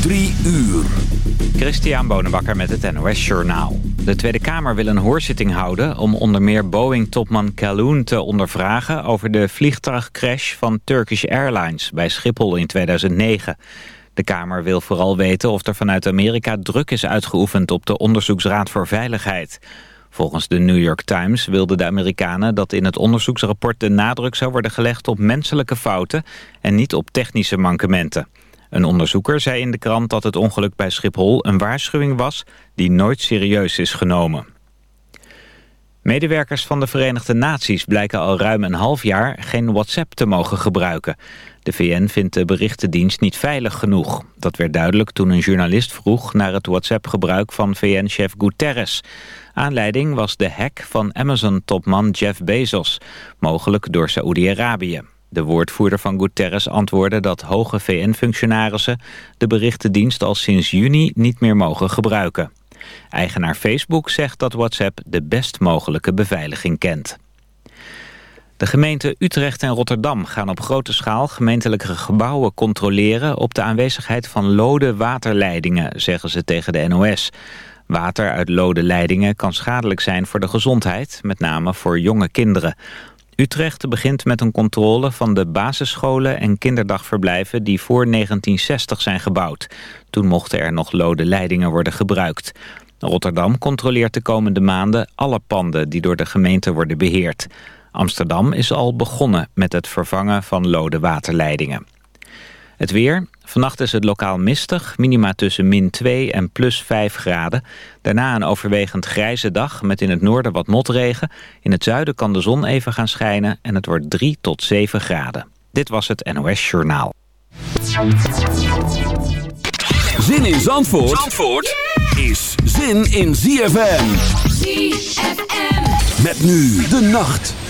Drie uur. Christian Bonenbakker met het NOS Journaal. De Tweede Kamer wil een hoorzitting houden om onder meer Boeing-topman Calhoun te ondervragen... over de vliegtuigcrash van Turkish Airlines bij Schiphol in 2009. De Kamer wil vooral weten of er vanuit Amerika druk is uitgeoefend op de Onderzoeksraad voor Veiligheid... Volgens de New York Times wilden de Amerikanen dat in het onderzoeksrapport de nadruk zou worden gelegd op menselijke fouten en niet op technische mankementen. Een onderzoeker zei in de krant dat het ongeluk bij Schiphol een waarschuwing was die nooit serieus is genomen. Medewerkers van de Verenigde Naties blijken al ruim een half jaar geen WhatsApp te mogen gebruiken. De VN vindt de berichtendienst niet veilig genoeg. Dat werd duidelijk toen een journalist vroeg naar het WhatsApp-gebruik van VN-chef Guterres. Aanleiding was de hack van Amazon-topman Jeff Bezos, mogelijk door Saoedi-Arabië. De woordvoerder van Guterres antwoordde dat hoge VN-functionarissen de berichtendienst al sinds juni niet meer mogen gebruiken. Eigenaar Facebook zegt dat WhatsApp de best mogelijke beveiliging kent. De gemeenten Utrecht en Rotterdam gaan op grote schaal gemeentelijke gebouwen controleren op de aanwezigheid van lode waterleidingen, zeggen ze tegen de NOS. Water uit lode leidingen kan schadelijk zijn voor de gezondheid, met name voor jonge kinderen. Utrecht begint met een controle van de basisscholen en kinderdagverblijven die voor 1960 zijn gebouwd. Toen mochten er nog lode leidingen worden gebruikt. Rotterdam controleert de komende maanden alle panden die door de gemeente worden beheerd. Amsterdam is al begonnen met het vervangen van lode waterleidingen. Het weer. Vannacht is het lokaal mistig. Minima tussen min 2 en plus 5 graden. Daarna een overwegend grijze dag met in het noorden wat motregen. In het zuiden kan de zon even gaan schijnen en het wordt 3 tot 7 graden. Dit was het NOS Journaal. Zin in Zandvoort, Zandvoort is zin in ZFM. ZFM. Met nu de nacht.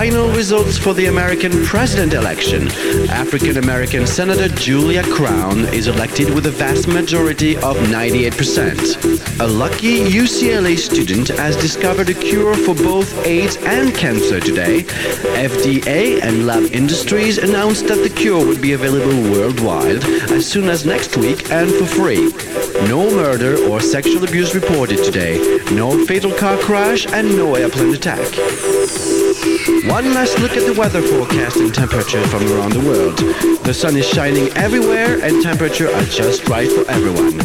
final results for the American president election, African American Senator Julia Crown is elected with a vast majority of 98%. A lucky UCLA student has discovered a cure for both AIDS and cancer today. FDA and lab industries announced that the cure would be available worldwide as soon as next week and for free. No murder or sexual abuse reported today. No fatal car crash and no airplane attack. One last look at the weather forecast and temperature from around the world. The sun is shining everywhere and temperature are just right for everyone.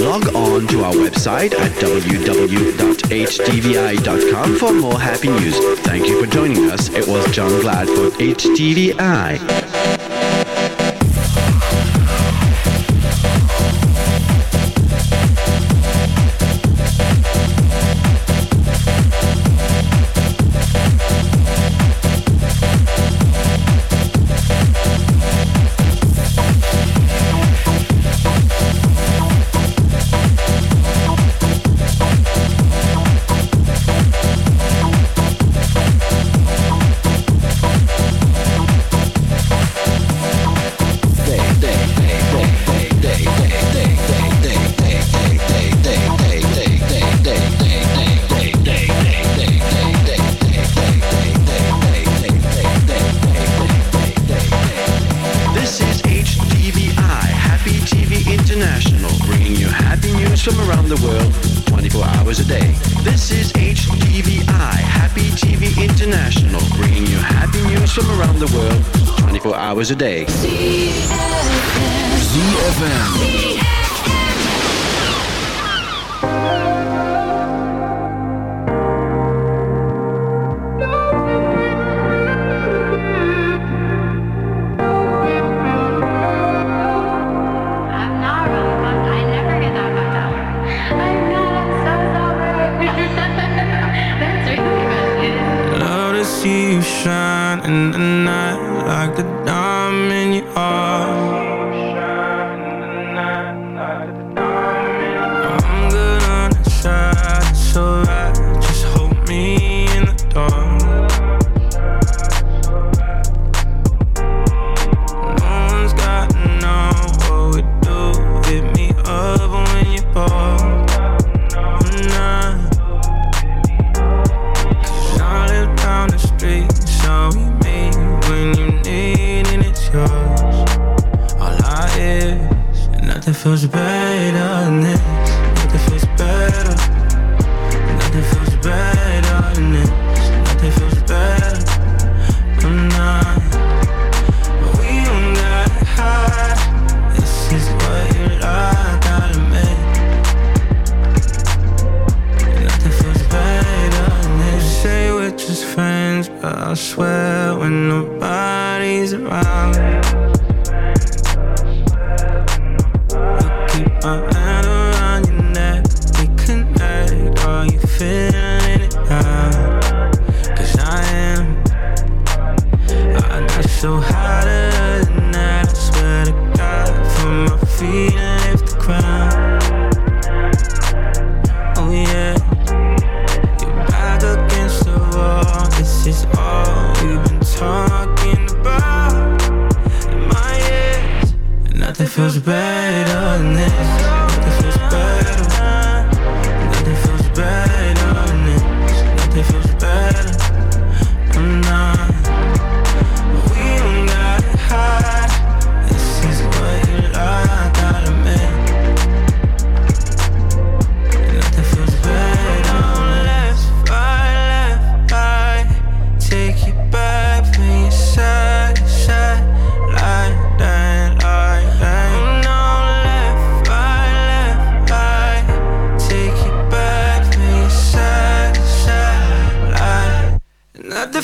Log on to our website at www.hdvi.com for more happy news. Thank you for joining us. It was John Glad for HDVI.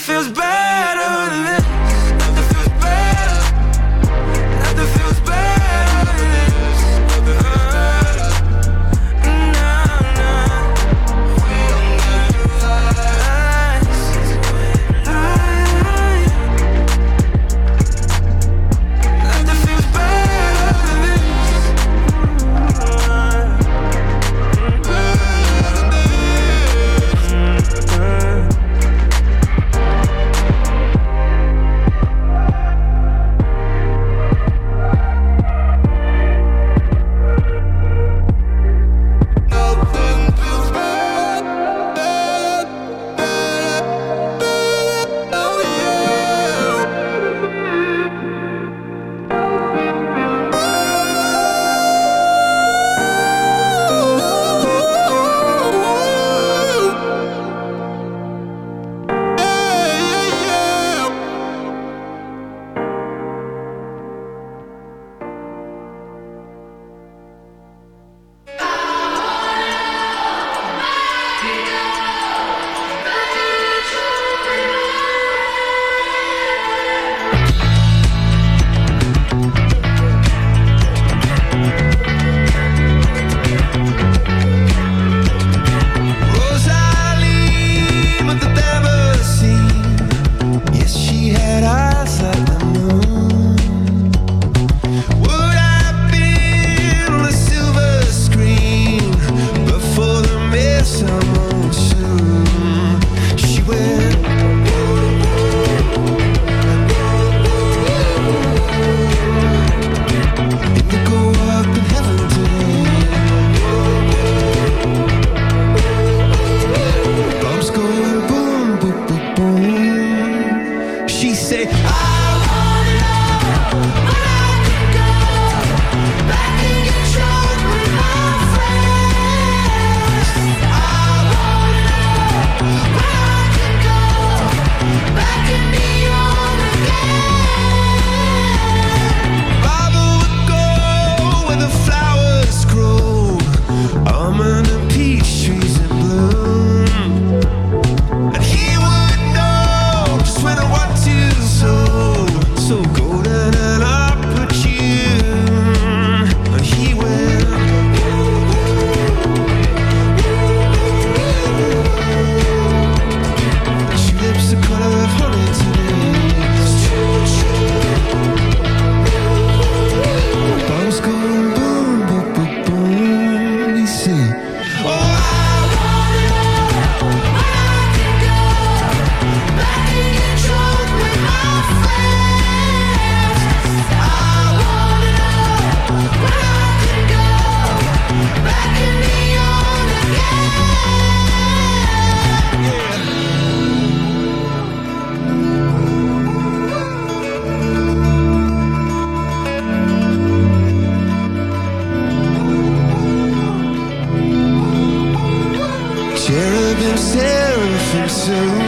feels better to